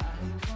I